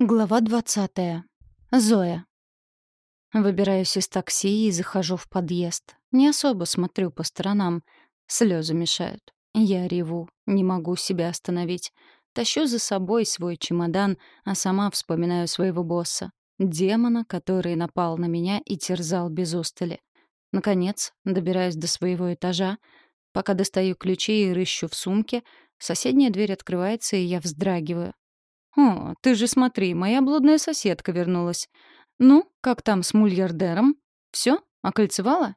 Глава двадцатая. Зоя. Выбираюсь из такси и захожу в подъезд. Не особо смотрю по сторонам. Слезы мешают. Я реву, не могу себя остановить. Тащу за собой свой чемодан, а сама вспоминаю своего босса. Демона, который напал на меня и терзал без устали. Наконец, добираюсь до своего этажа. Пока достаю ключи и рыщу в сумке, соседняя дверь открывается, и я вздрагиваю. «О, ты же смотри, моя блудная соседка вернулась. Ну, как там с мульярдером? Все? Окольцевала?»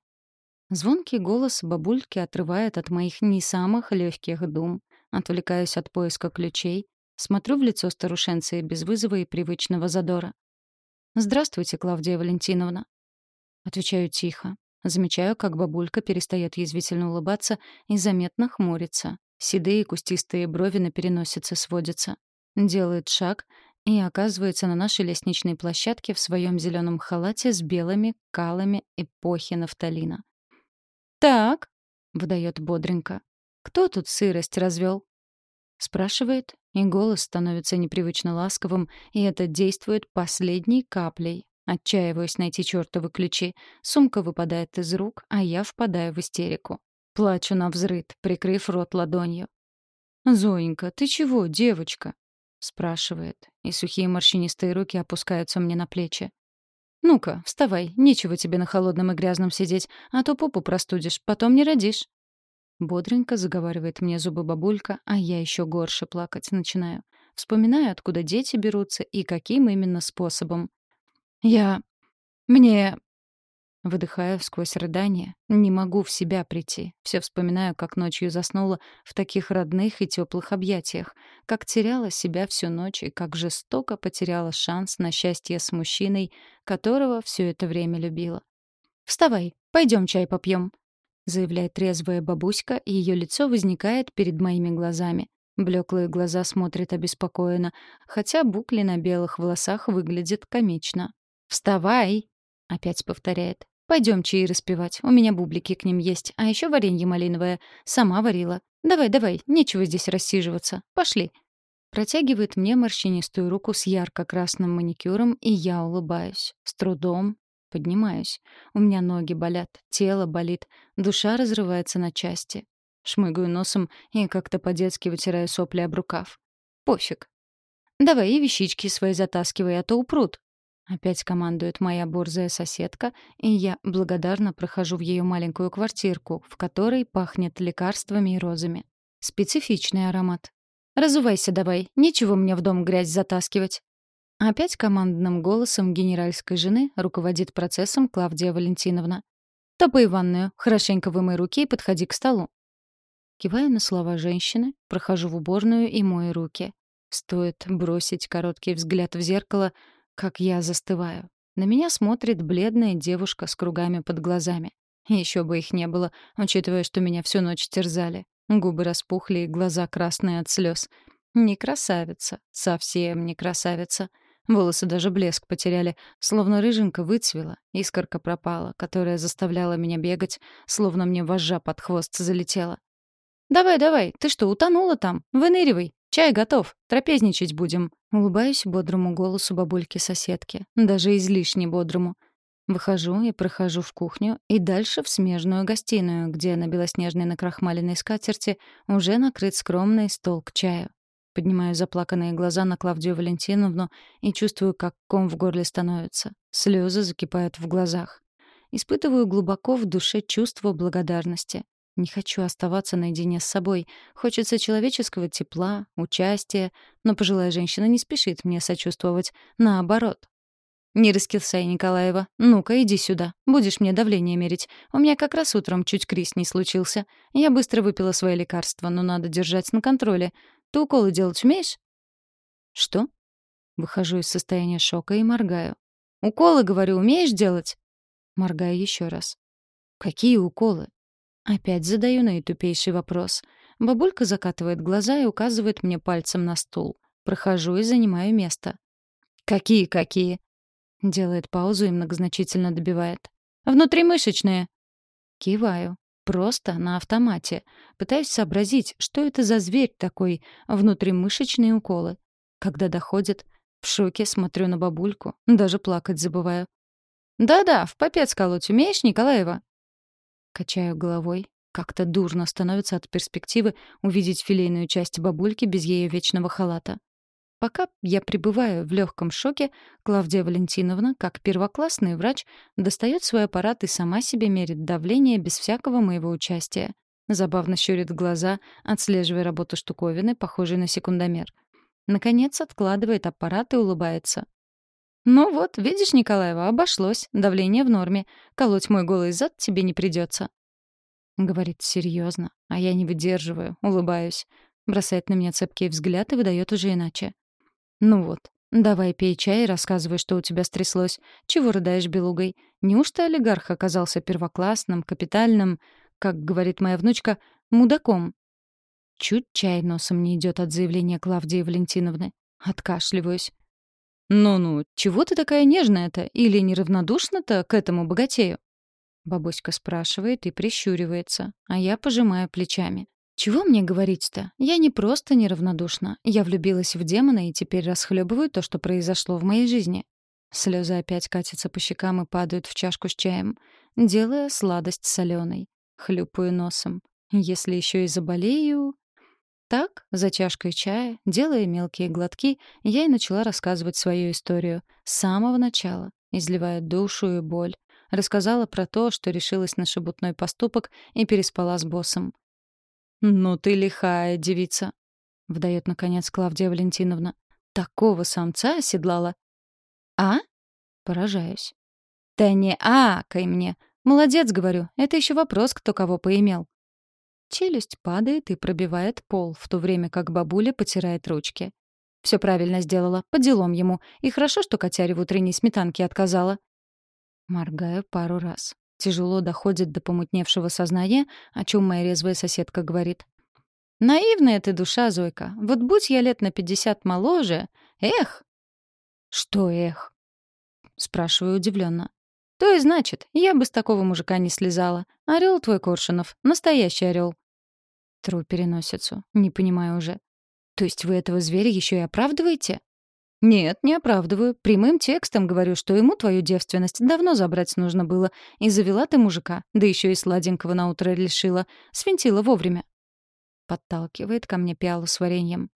Звонкий голос бабульки отрывает от моих не самых легких дум. Отвлекаюсь от поиска ключей, смотрю в лицо старушенции без вызова и привычного задора. «Здравствуйте, Клавдия Валентиновна». Отвечаю тихо. Замечаю, как бабулька перестает язвительно улыбаться и заметно хмурится. Седые кустистые брови на переносице сводятся. Делает шаг и оказывается на нашей лестничной площадке в своем зеленом халате с белыми калами эпохи нафталина. «Так», — выдает бодренько, — «кто тут сырость развел? Спрашивает, и голос становится непривычно ласковым, и это действует последней каплей. Отчаиваюсь найти чертовы ключи. Сумка выпадает из рук, а я впадаю в истерику. Плачу на взрыд, прикрыв рот ладонью. «Зоенька, ты чего, девочка?» — спрашивает, и сухие морщинистые руки опускаются мне на плечи. «Ну-ка, вставай, нечего тебе на холодном и грязном сидеть, а то попу простудишь, потом не родишь». Бодренько заговаривает мне зубы бабулька, а я еще горше плакать начинаю. Вспоминаю, откуда дети берутся и каким именно способом. «Я... мне... Выдыхаю сквозь рыдание. Не могу в себя прийти. Все вспоминаю, как ночью заснула в таких родных и теплых объятиях. Как теряла себя всю ночь и как жестоко потеряла шанс на счастье с мужчиной, которого все это время любила. «Вставай, пойдем чай попьем», — заявляет трезвая бабуська, и ее лицо возникает перед моими глазами. Блеклые глаза смотрят обеспокоенно, хотя букли на белых волосах выглядят комично. «Вставай!» — опять повторяет. Пойдем чаи распивать. У меня бублики к ним есть. А еще варенье малиновое. Сама варила. Давай, давай, нечего здесь рассиживаться. Пошли. Протягивает мне морщинистую руку с ярко-красным маникюром, и я улыбаюсь. С трудом поднимаюсь. У меня ноги болят, тело болит, душа разрывается на части. Шмыгаю носом и как-то по-детски вытираю сопли об рукав. Пофиг. Давай и вещички свои затаскивай, а то упрут. Опять командует моя борзая соседка, и я благодарно прохожу в ее маленькую квартирку, в которой пахнет лекарствами и розами. Специфичный аромат. «Разувайся давай, нечего мне в дом грязь затаскивать». Опять командным голосом генеральской жены руководит процессом Клавдия Валентиновна. «Топай в ванную, хорошенько вымой руки и подходи к столу». Киваю на слова женщины, прохожу в уборную и мою руки. Стоит бросить короткий взгляд в зеркало — как я застываю. На меня смотрит бледная девушка с кругами под глазами. Еще бы их не было, учитывая, что меня всю ночь терзали. Губы распухли и глаза красные от слез. Не красавица, совсем не красавица. Волосы даже блеск потеряли, словно рыжинка выцвела, искорка пропала, которая заставляла меня бегать, словно мне вожжа под хвост залетела. «Давай, давай, ты что, утонула там? Выныривай!» «Чай готов, трапезничать будем». Улыбаюсь бодрому голосу бабульки-соседки, даже излишне бодрому. Выхожу и прохожу в кухню и дальше в смежную гостиную, где на белоснежной накрахмаленной скатерти уже накрыт скромный стол к чаю. Поднимаю заплаканные глаза на Клавдию Валентиновну и чувствую, как ком в горле становится. Слезы закипают в глазах. Испытываю глубоко в душе чувство благодарности. Не хочу оставаться наедине с собой. Хочется человеческого тепла, участия, но пожилая женщина не спешит мне сочувствовать. Наоборот. «Не раскисай, Николаева. Ну-ка, иди сюда. Будешь мне давление мерить. У меня как раз утром чуть криз не случился. Я быстро выпила свои лекарства, но надо держать на контроле. Ты уколы делать умеешь?» «Что?» Выхожу из состояния шока и моргаю. «Уколы, говорю, умеешь делать?» Моргаю еще раз. «Какие уколы? Опять задаю наитупейший вопрос. Бабулька закатывает глаза и указывает мне пальцем на стул. Прохожу и занимаю место. «Какие, какие?» Делает паузу и многозначительно добивает. «Внутримышечные». Киваю. Просто на автомате. Пытаюсь сообразить, что это за зверь такой, внутримышечные уколы. Когда доходит, В шоке смотрю на бабульку, даже плакать забываю. «Да-да, в попец колоть умеешь, Николаева?» Качаю головой. Как-то дурно становится от перспективы увидеть филейную часть бабульки без ее вечного халата. Пока я пребываю в легком шоке, Клавдия Валентиновна, как первоклассный врач, достает свой аппарат и сама себе мерит давление без всякого моего участия. Забавно щурит глаза, отслеживая работу штуковины, похожей на секундомер. Наконец откладывает аппарат и улыбается. «Ну вот, видишь, Николаева, обошлось. Давление в норме. Колоть мой голый зад тебе не придется. Говорит серьезно, а я не выдерживаю, улыбаюсь. Бросает на меня цепкий взгляд и выдает уже иначе. «Ну вот, давай пей чай и рассказывай, что у тебя стряслось. Чего рыдаешь белугой? Неужто олигарх оказался первоклассным, капитальным, как говорит моя внучка, мудаком?» Чуть чай носом не идет от заявления Клавдии Валентиновны. Откашливаюсь. «Ну-ну, чего ты такая нежная-то? Или неравнодушна-то к этому богатею?» Бабуська спрашивает и прищуривается, а я пожимаю плечами. Чего мне говорить-то? Я не просто неравнодушна. Я влюбилась в демона и теперь расхлебываю то, что произошло в моей жизни. Слезы опять катятся по щекам и падают в чашку с чаем, делая сладость соленой. Хлюпаю носом. Если еще и заболею... Так, за чашкой чая, делая мелкие глотки, я и начала рассказывать свою историю. С самого начала, изливая душу и боль. Рассказала про то, что решилась на шебутной поступок и переспала с боссом. «Ну ты лихая девица», — вдает наконец Клавдия Валентиновна. «Такого самца оседлала?» «А?» — поражаюсь. «Да не а-кай мне. Молодец, говорю. Это еще вопрос, кто кого поимел». Челюсть падает и пробивает пол, в то время как бабуля потирает ручки. Все правильно сделала, по делам ему. И хорошо, что котяре в утренней сметанке отказала. Моргаю пару раз. Тяжело доходит до помутневшего сознания, о чем моя резвая соседка говорит. «Наивная ты душа, Зойка. Вот будь я лет на пятьдесят моложе... Эх!» «Что эх?» — спрашиваю удивленно. «То и значит, я бы с такого мужика не слезала. Орел твой, Коршунов, настоящий орел. Тру переносицу. Не понимаю уже. То есть вы этого зверя еще и оправдываете? «Нет, не оправдываю. Прямым текстом говорю, что ему твою девственность давно забрать нужно было. И завела ты мужика, да еще и сладенького на утро лишила. Свинтила вовремя». Подталкивает ко мне пиалу с вареньем.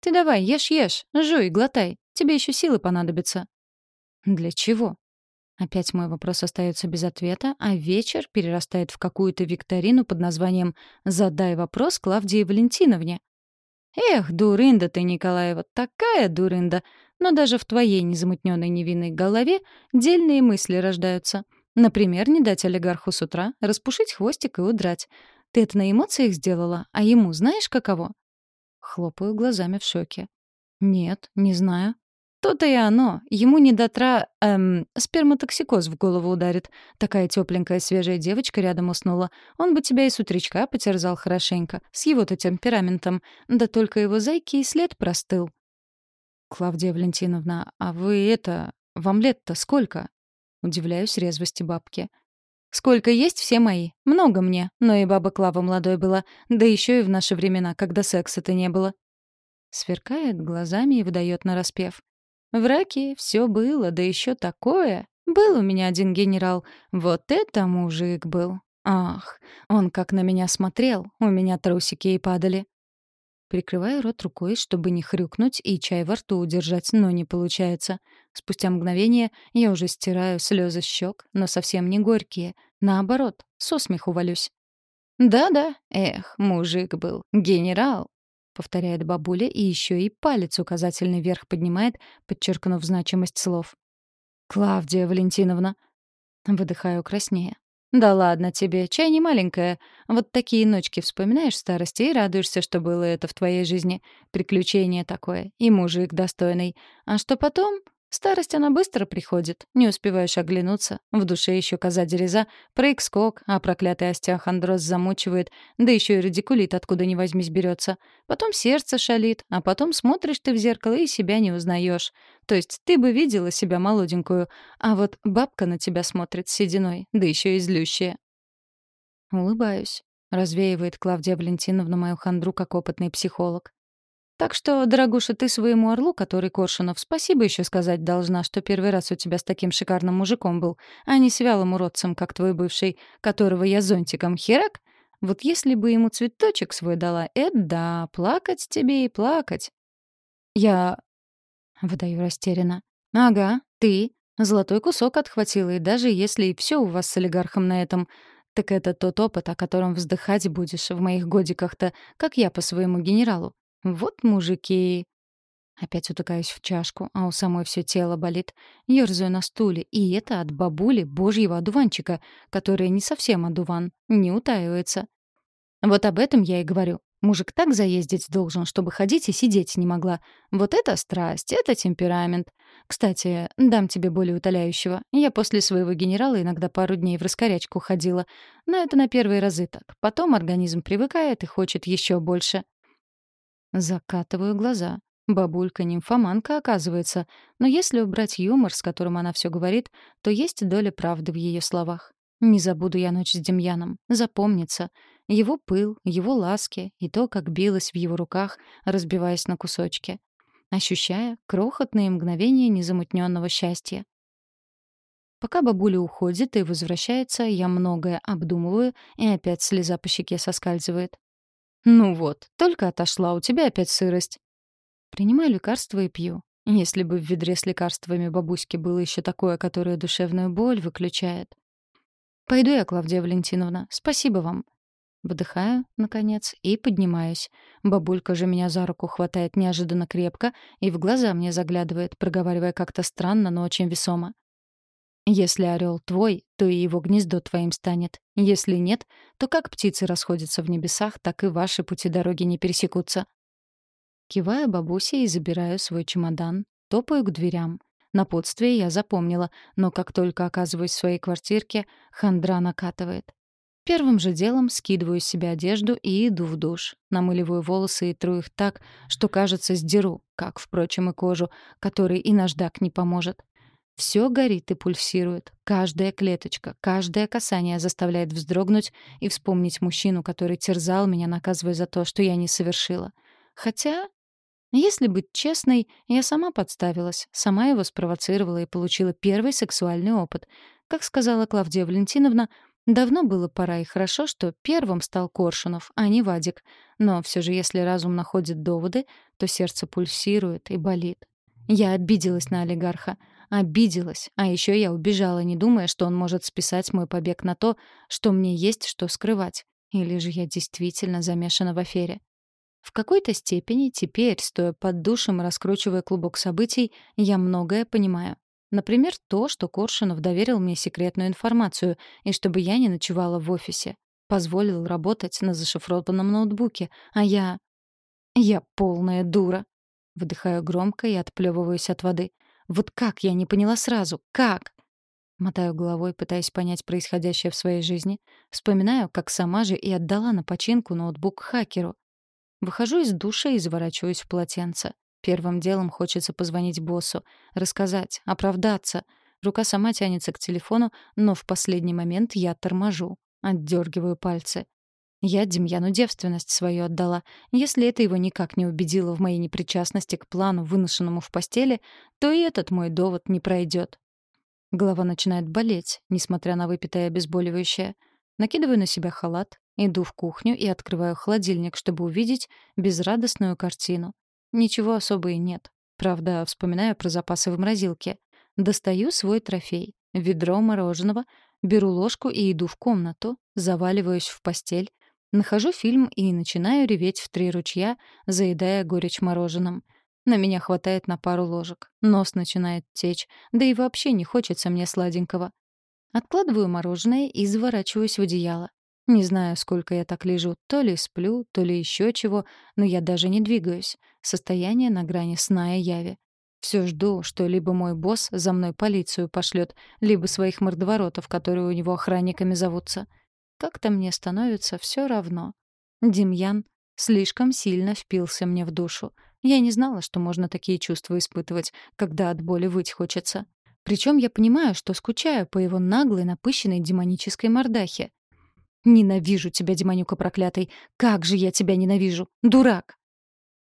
«Ты давай, ешь-ешь, жуй, глотай. Тебе еще силы понадобятся». «Для чего?» Опять мой вопрос остается без ответа, а вечер перерастает в какую-то викторину под названием «Задай вопрос Клавдии Валентиновне». «Эх, дурында ты, Николаева, такая дурында! Но даже в твоей незамутненной невинной голове дельные мысли рождаются. Например, не дать олигарху с утра распушить хвостик и удрать. Ты это на эмоциях сделала, а ему знаешь каково? Хлопаю глазами в шоке. Нет, не знаю. То-то и оно. Ему не дотра... Эм, сперматоксикоз в голову ударит. Такая тепленькая свежая девочка рядом уснула. Он бы тебя и с утречка потерзал хорошенько. С его-то темпераментом. Да только его зайки и след простыл. «Клавдия Валентиновна, а вы это... Вам лет-то сколько?» Удивляюсь резвости бабки. «Сколько есть, все мои. Много мне. Но и баба Клава молодой была. Да еще и в наши времена, когда секса-то не было». Сверкает глазами и выдает нараспев. «В раке все было, да еще такое. Был у меня один генерал. Вот это мужик был. Ах, он как на меня смотрел. У меня трусики и падали. Прикрываю рот рукой, чтобы не хрюкнуть и чай во рту удержать, но не получается. Спустя мгновение я уже стираю слезы щек, но совсем не горькие. Наоборот, со смеху валюсь. «Да-да, эх, мужик был, генерал», — повторяет бабуля и еще и палец указательный вверх поднимает, подчеркнув значимость слов. «Клавдия Валентиновна», — выдыхаю краснее. «Да ладно тебе, чай не маленькая. Вот такие ночки вспоминаешь в старости и радуешься, что было это в твоей жизни. Приключение такое. И мужик достойный. А что потом? Старость, она быстро приходит. Не успеваешь оглянуться. В душе еще коза-дереза, прыг-скок, а проклятый остеохондроз замучивает, да еще и радикулит откуда ни возьмись берется. Потом сердце шалит, а потом смотришь ты в зеркало и себя не узнаешь. То есть ты бы видела себя молоденькую, а вот бабка на тебя смотрит с сединой, да еще и злющая. Улыбаюсь. Развеивает Клавдия Валентиновна мою хандру как опытный психолог. Так что, дорогуша, ты своему орлу, который Коршунов, спасибо еще сказать должна, что первый раз у тебя с таким шикарным мужиком был, а не с вялым уродцем, как твой бывший, которого я зонтиком херак. Вот если бы ему цветочек свой дала, это да, плакать тебе и плакать. Я... Выдаю растерянно. Ага, ты. Золотой кусок отхватила, и даже если и все у вас с олигархом на этом, так это тот опыт, о котором вздыхать будешь в моих годиках-то, как я по своему генералу. Вот мужики. Опять утыкаюсь в чашку, а у самой все тело болит. Ёрзаю на стуле, и это от бабули божьего одуванчика, которая не совсем одуван, не утаивается. Вот об этом я и говорю. Мужик так заездить должен, чтобы ходить и сидеть не могла. Вот это страсть, это темперамент. Кстати, дам тебе более утоляющего. Я после своего генерала иногда пару дней в раскорячку ходила. Но это на первые разы так. Потом организм привыкает и хочет еще больше. Закатываю глаза. Бабулька нимфоманка, оказывается. Но если убрать юмор, с которым она все говорит, то есть доля правды в ее словах. Не забуду я ночь с Демьяном. Запомнится. Его пыл, его ласки и то, как билась в его руках, разбиваясь на кусочки. Ощущая крохотные мгновения незамутненного счастья. Пока бабуля уходит и возвращается, я многое обдумываю, и опять слеза по щеке соскальзывает. «Ну вот, только отошла, у тебя опять сырость». Принимаю лекарства и пью. Если бы в ведре с лекарствами бабуськи было еще такое, которое душевную боль выключает. «Пойду я, Клавдия Валентиновна. Спасибо вам». Вдыхаю, наконец, и поднимаюсь. Бабулька же меня за руку хватает неожиданно крепко и в глаза мне заглядывает, проговаривая как-то странно, но очень весомо. Если орел твой, то и его гнездо твоим станет. Если нет, то как птицы расходятся в небесах, так и ваши пути дороги не пересекутся. Киваю бабусе и забираю свой чемодан, топаю к дверям. Напутствие я запомнила, но как только оказываюсь в своей квартирке, хандра накатывает. Первым же делом скидываю с себя одежду и иду в душ. Намыливаю волосы и тру их так, что, кажется, сдеру, как, впрочем, и кожу, которой и наждак не поможет. Все горит и пульсирует. Каждая клеточка, каждое касание заставляет вздрогнуть и вспомнить мужчину, который терзал меня, наказывая за то, что я не совершила. Хотя, если быть честной, я сама подставилась, сама его спровоцировала и получила первый сексуальный опыт. Как сказала Клавдия Валентиновна, давно было пора и хорошо, что первым стал Коршунов, а не Вадик. Но все же, если разум находит доводы, то сердце пульсирует и болит. Я обиделась на олигарха. Обиделась, а еще я убежала, не думая, что он может списать мой побег на то, что мне есть что скрывать. Или же я действительно замешана в афере. В какой-то степени теперь, стоя под душем и раскручивая клубок событий, я многое понимаю. Например, то, что Коршунов доверил мне секретную информацию, и чтобы я не ночевала в офисе. Позволил работать на зашифрованном ноутбуке, а я... Я полная дура. Выдыхаю громко и отплевываюсь от воды. Вот как я не поняла сразу? Как? Мотаю головой, пытаясь понять происходящее в своей жизни. Вспоминаю, как сама же и отдала на починку ноутбук хакеру. Выхожу из душа и заворачиваюсь в полотенце. Первым делом хочется позвонить боссу, рассказать, оправдаться. Рука сама тянется к телефону, но в последний момент я торможу, отдергиваю пальцы. Я Демьяну девственность свою отдала. Если это его никак не убедило в моей непричастности к плану, выношенному в постели, то и этот мой довод не пройдет. Голова начинает болеть, несмотря на выпитое обезболивающее. Накидываю на себя халат, иду в кухню и открываю холодильник, чтобы увидеть безрадостную картину. Ничего особо и нет. Правда, вспоминаю про запасы в морозилке. Достаю свой трофей — ведро мороженого, беру ложку и иду в комнату, заваливаюсь в постель, Нахожу фильм и начинаю реветь в три ручья, заедая горечь мороженым. На меня хватает на пару ложек. Нос начинает течь, да и вообще не хочется мне сладенького. Откладываю мороженое и заворачиваюсь в одеяло. Не знаю, сколько я так лежу, то ли сплю, то ли еще чего, но я даже не двигаюсь. Состояние на грани сна и яви. Все жду, что либо мой босс за мной полицию пошлет, либо своих мордоворотов, которые у него охранниками зовутся. Как-то мне становится все равно. Демьян слишком сильно впился мне в душу. Я не знала, что можно такие чувства испытывать, когда от боли выть хочется. Причем я понимаю, что скучаю по его наглой, напыщенной демонической мордахе. «Ненавижу тебя, демонюка проклятый! Как же я тебя ненавижу! Дурак!»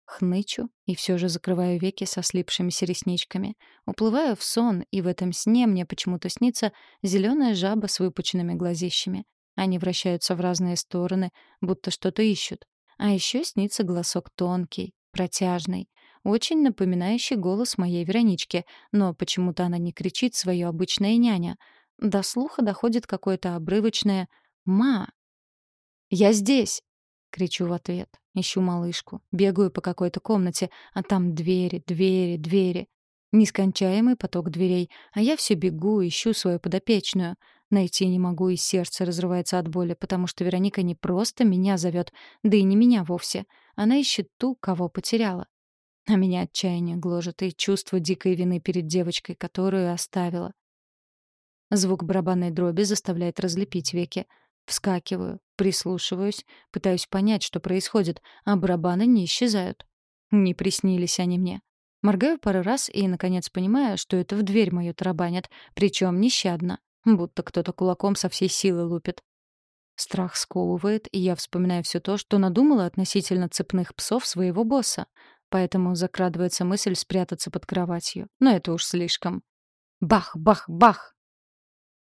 Хнычу и все же закрываю веки со слипшимися ресничками. Уплываю в сон, и в этом сне мне почему-то снится зеленая жаба с выпученными глазищами. Они вращаются в разные стороны, будто что-то ищут. А еще снится голосок тонкий, протяжный, очень напоминающий голос моей Веронички, но почему-то она не кричит свое обычное няня. До слуха доходит какое-то обрывочное «ма». «Я здесь!» — кричу в ответ. Ищу малышку. Бегаю по какой-то комнате, а там двери, двери, двери. Нескончаемый поток дверей, а я все бегу, ищу свою подопечную. Найти не могу, и сердце разрывается от боли, потому что Вероника не просто меня зовет, да и не меня вовсе. Она ищет ту, кого потеряла. А меня отчаяние гложет и чувство дикой вины перед девочкой, которую оставила. Звук барабанной дроби заставляет разлепить веки. Вскакиваю, прислушиваюсь, пытаюсь понять, что происходит, а барабаны не исчезают. Не приснились они мне. Моргаю пару раз и, наконец, понимаю, что это в дверь мою тарабанят, причем нещадно, будто кто-то кулаком со всей силы лупит. Страх сковывает, и я вспоминаю все то, что надумала относительно цепных псов своего босса. Поэтому закрадывается мысль спрятаться под кроватью. Но это уж слишком. Бах, бах, бах!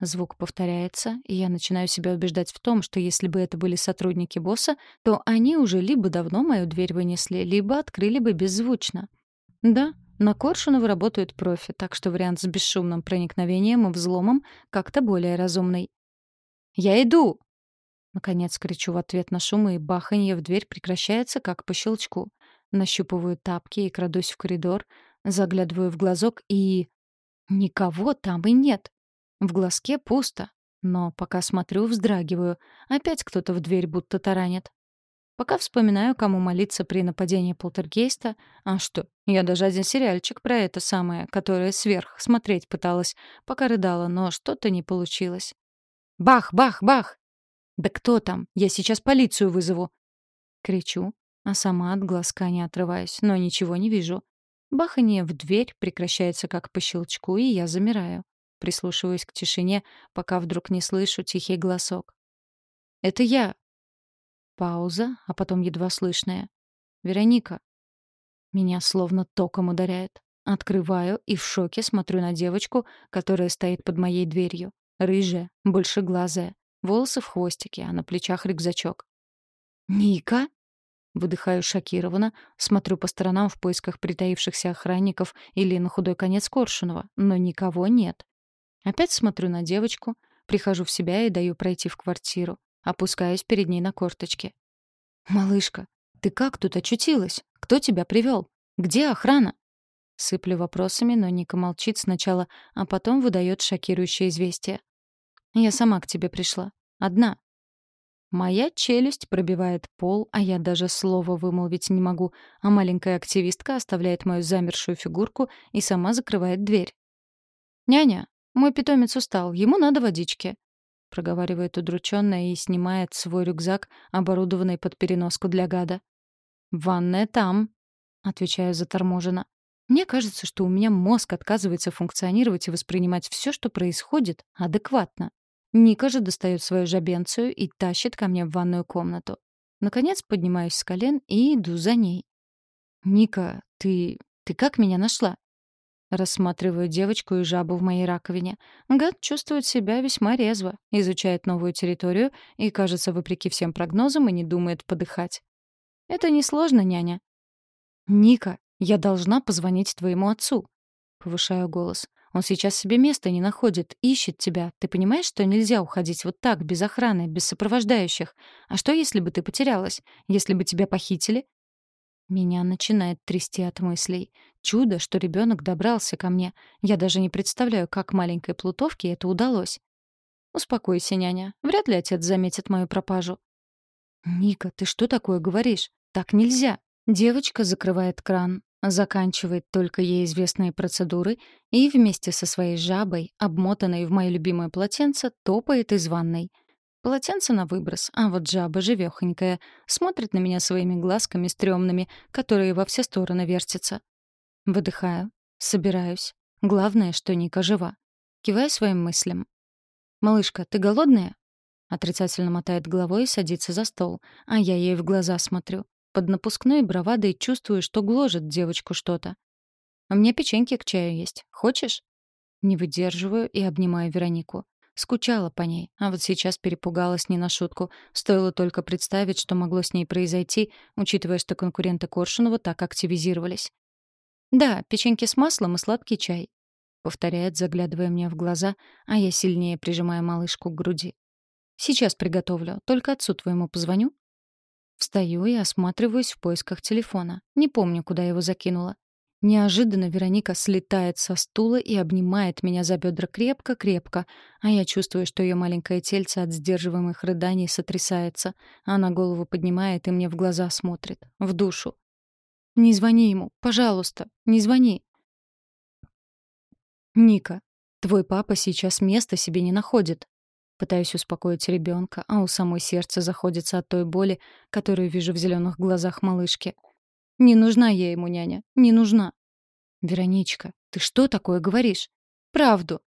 Звук повторяется, и я начинаю себя убеждать в том, что если бы это были сотрудники босса, то они уже либо давно мою дверь вынесли, либо открыли бы беззвучно. Да, на Коршунова работают профи, так что вариант с бесшумным проникновением и взломом как-то более разумный. «Я иду!» Наконец кричу в ответ на шум, и баханье в дверь прекращается, как по щелчку. Нащупываю тапки и крадусь в коридор, заглядываю в глазок и... Никого там и нет. В глазке пусто, но пока смотрю, вздрагиваю. Опять кто-то в дверь будто таранит. Пока вспоминаю, кому молиться при нападении полтергейста, а что, я даже один сериальчик про это самое, которое сверх смотреть пыталась, пока рыдала, но что-то не получилось. Бах, бах, бах! Да кто там? Я сейчас полицию вызову. Кричу, а сама от глазка не отрываюсь, но ничего не вижу. Бахание в дверь прекращается как по щелчку, и я замираю прислушиваюсь к тишине, пока вдруг не слышу тихий голосок. «Это я!» Пауза, а потом едва слышная. «Вероника!» Меня словно током ударяет. Открываю и в шоке смотрю на девочку, которая стоит под моей дверью. Рыжая, большеглазая, волосы в хвостике, а на плечах рюкзачок. «Ника?» Выдыхаю шокированно, смотрю по сторонам в поисках притаившихся охранников или на худой конец Коршунова, но никого нет. Опять смотрю на девочку, прихожу в себя и даю пройти в квартиру. Опускаюсь перед ней на корточки. «Малышка, ты как тут очутилась? Кто тебя привел? Где охрана?» Сыплю вопросами, но Ника молчит сначала, а потом выдает шокирующее известие. «Я сама к тебе пришла. Одна». Моя челюсть пробивает пол, а я даже слова вымолвить не могу, а маленькая активистка оставляет мою замершую фигурку и сама закрывает дверь. «Няня, «Мой питомец устал, ему надо водички», — проговаривает удручённая и снимает свой рюкзак, оборудованный под переноску для гада. «Ванная там», — отвечаю заторможенно. Мне кажется, что у меня мозг отказывается функционировать и воспринимать все, что происходит, адекватно. Ника же достает свою жабенцию и тащит ко мне в ванную комнату. Наконец поднимаюсь с колен и иду за ней. «Ника, ты... ты как меня нашла?» Рассматриваю девочку и жабу в моей раковине. Гад чувствует себя весьма резво, изучает новую территорию и, кажется, вопреки всем прогнозам, и не думает подыхать. Это несложно, няня. «Ника, я должна позвонить твоему отцу», — повышаю голос. «Он сейчас себе места не находит, ищет тебя. Ты понимаешь, что нельзя уходить вот так, без охраны, без сопровождающих? А что, если бы ты потерялась? Если бы тебя похитили? Меня начинает трясти от мыслей. Чудо, что ребенок добрался ко мне. Я даже не представляю, как маленькой плутовке это удалось. Успокойся, няня. Вряд ли отец заметит мою пропажу. Ника, ты что такое говоришь? Так нельзя. Девочка закрывает кран, заканчивает только ей известные процедуры и вместе со своей жабой, обмотанной в мое любимое полотенце, топает из ванной — Полотенце на выброс, а вот жаба живёхонькая, смотрит на меня своими глазками стрёмными, которые во все стороны вертятся. Выдыхаю, собираюсь. Главное, что Ника жива. Киваю своим мыслям. «Малышка, ты голодная?» Отрицательно мотает головой и садится за стол, а я ей в глаза смотрю. Под напускной бравадой чувствую, что гложет девочку что-то. «У меня печеньки к чаю есть. Хочешь?» Не выдерживаю и обнимаю Веронику. Скучала по ней, а вот сейчас перепугалась не на шутку. Стоило только представить, что могло с ней произойти, учитывая, что конкуренты Коршунова так активизировались. «Да, печеньки с маслом и сладкий чай», — повторяет, заглядывая мне в глаза, а я сильнее прижимаю малышку к груди. «Сейчас приготовлю. Только отцу твоему позвоню». Встаю и осматриваюсь в поисках телефона. Не помню, куда его закинула. Неожиданно Вероника слетает со стула и обнимает меня за бедра крепко-крепко, а я чувствую, что ее маленькое тельце от сдерживаемых рыданий сотрясается. Она голову поднимает и мне в глаза смотрит, в душу. «Не звони ему, пожалуйста, не звони!» «Ника, твой папа сейчас места себе не находит». Пытаюсь успокоить ребенка, а у самой сердце заходится от той боли, которую вижу в зеленых глазах малышки. Не нужна я ему няня, не нужна. Вероничка, ты что такое говоришь? Правду.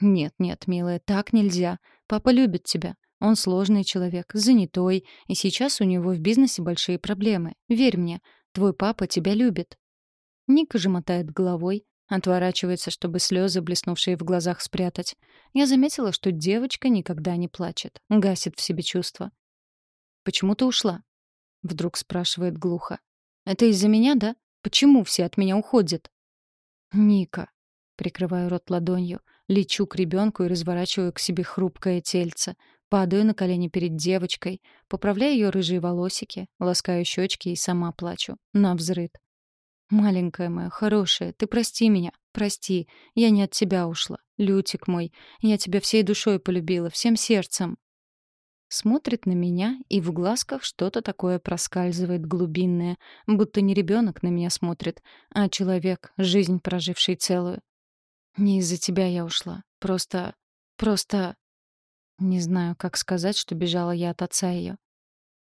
Нет, нет, милая, так нельзя. Папа любит тебя. Он сложный человек, занятой, и сейчас у него в бизнесе большие проблемы. Верь мне, твой папа тебя любит. Ника же мотает головой, отворачивается, чтобы слезы, блеснувшие в глазах, спрятать. Я заметила, что девочка никогда не плачет, гасит в себе чувства. «Почему ты ушла?» — вдруг спрашивает глухо. Это из-за меня, да? Почему все от меня уходят? Ника. Прикрываю рот ладонью, лечу к ребенку и разворачиваю к себе хрупкое тельце. Падаю на колени перед девочкой, поправляю ее рыжие волосики, ласкаю щечки и сама плачу. На взрыд. «Маленькая моя, хорошая, ты прости меня, прости. Я не от тебя ушла. Лютик мой, я тебя всей душой полюбила, всем сердцем смотрит на меня, и в глазках что-то такое проскальзывает глубинное, будто не ребенок на меня смотрит, а человек, жизнь проживший целую. Не из-за тебя я ушла. Просто... просто... Не знаю, как сказать, что бежала я от отца ее.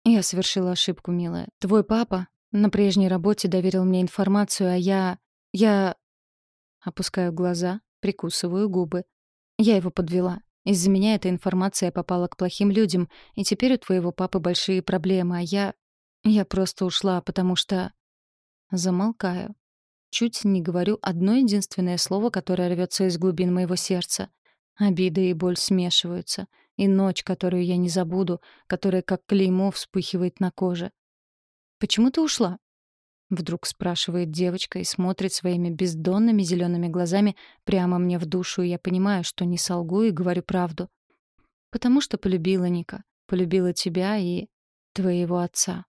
Я совершила ошибку, милая. Твой папа на прежней работе доверил мне информацию, а я... я... Опускаю глаза, прикусываю губы. Я его подвела. Из-за меня эта информация попала к плохим людям, и теперь у твоего папы большие проблемы, а я... Я просто ушла, потому что... Замолкаю. Чуть не говорю одно единственное слово, которое рвется из глубин моего сердца. Обида и боль смешиваются. И ночь, которую я не забуду, которая как клеймо вспыхивает на коже. «Почему ты ушла?» Вдруг спрашивает девочка и смотрит своими бездонными зелеными глазами прямо мне в душу, и я понимаю, что не солгу и говорю правду. Потому что полюбила Ника, полюбила тебя и твоего отца.